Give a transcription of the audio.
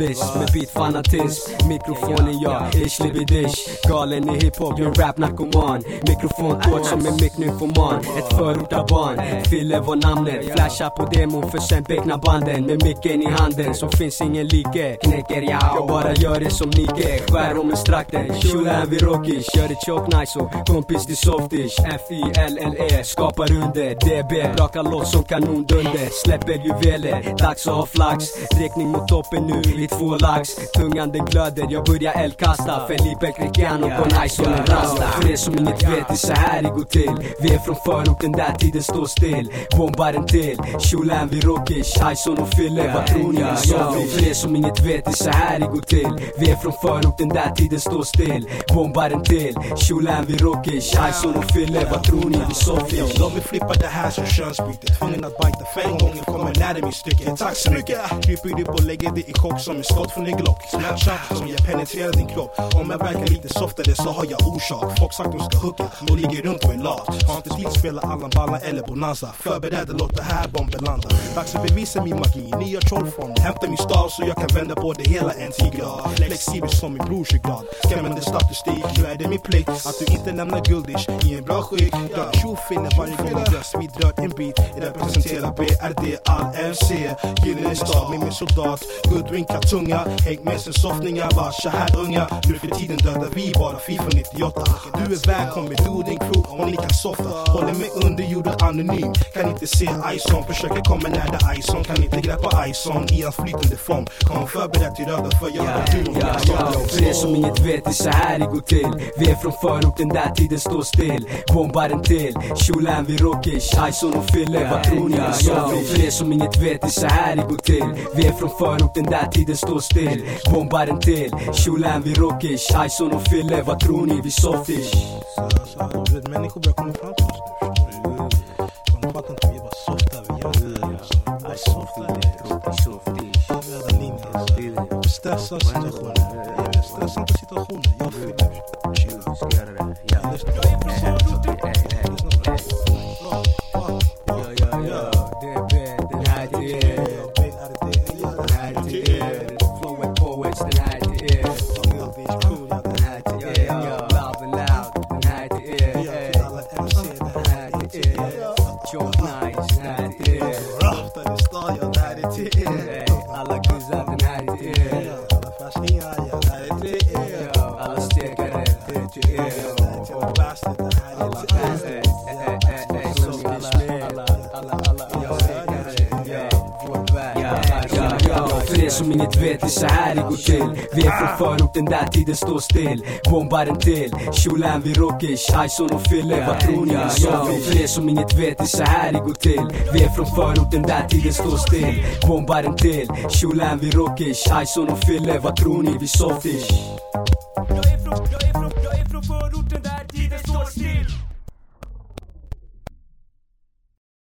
specialist med beatfanatism Mikrofonen jag, ish libidish Galen i hiphop, jag rap narkoman. Mikrofon kort som en micknyfoman Ett förortarbarn, Fille var namnet Flasha på demon för sen beckna banden. Med micken i handen som finns ingen like. Knäcker jag, jag bara gör det som Nike Skär om en strakten, Shulan vid Rockish. Kör det choke nice och kompis till softish. F-I-L-L-E, skapar under. DB, brakar loss som kanondunder. Släpper juveler, dags att ha flax. Riktning mot toppen nu två lax Tungan den glöder, jag börjar eldkasta. Felipe Cristiano på nice och en rasta. För er som inget vet, det är så här det går till. Vi är från förorten där tiden står still. Bombar en till, Shulan vid Rockish Hyson och Fille, vad tror ni? Ja, för er som inget vet, det är så här det går till. Vi är från förorten där tiden står still. Bombar en till, Shulan vid Rockish Hyson och Fille, vad tror ni? Vi Sofie De vill flippa det här som könsbyte. Tvungen att bajta. Fem gånger kommer lära mig stycket Tack så mycket! Kryper upp och lägger det i chock som med skott från en Glock. Smärtsamt som jag penetrerar din kropp. Om jag verkar lite softare så har jag orsak. Folk sagt de ska hooka och ligger runt och är lat. Har inte tid att spela Allan balla eller Bonanza. Förberedd låt det här bomben landa. Dags att bevisa min magi, nya trollformer Hämta min stav så jag kan vända på det hela en till grad Flexibel som min brors ryggrad. Skrämmande statistik, nu är det min plikt? Att du inte lämnar guldish i en bra skick. Jag tjofinner varje gång vi röst vi en bit. Representerar BRD all MC Gyllene stad med min soldat. Guldrinka tunga, hängt med sen softningar Var så här unga, nu för tiden dödar vi bara Fifa 98 Du är välkommen, du och din crew om ni kan softa. Håller mig under jorden anonym. Kan inte se Ison, försöker komma nära Ison. Kan inte greppa Ison i hans flytande form. Kom förberedd till röda för jag har du för er som inget vet, det är så här det går till Vi är från förorten där tiden står still Bombar en till, Shulan vid Rockish Hyson och Fille, vad tror ni? Ja, ja, för er som inget vet, det är så här det går till Vi är från förorten där tiden står still Bombar en till, Shulan vid Rockish Hyson och Fille, vad tror ni? Vi Softish människor börjar komma fram till oss nu förstår du? De fattar inte, röda linjer. Stressa situationer. Ja, Stressa inte situationer. Jag fyller. Chilla. Ja, lyssna. Jag är precis vad du tycker. Lyssna på det. Bra, bra, bra. Ja, ja, DB, den här till er Jag vet att det är Den här till er Flow and Poets, den här till er Den här till er, Loud and Loud Den här till er, den här till er Joke Nice, den här till er Ey, Alla guzzar, den er som inget vet, det är så här det går till. Vi är från förorten där tiden står still. Bombar en till, Shulan vi Rockish Hyson och Fille, vad tror ni? Ja, för er som inget vet, det är så här det går till. Vi är från förorten där tiden står still. Bombar en till, Shulan vi Rockish Hyson och Fille, vad tror ni? Vi Softish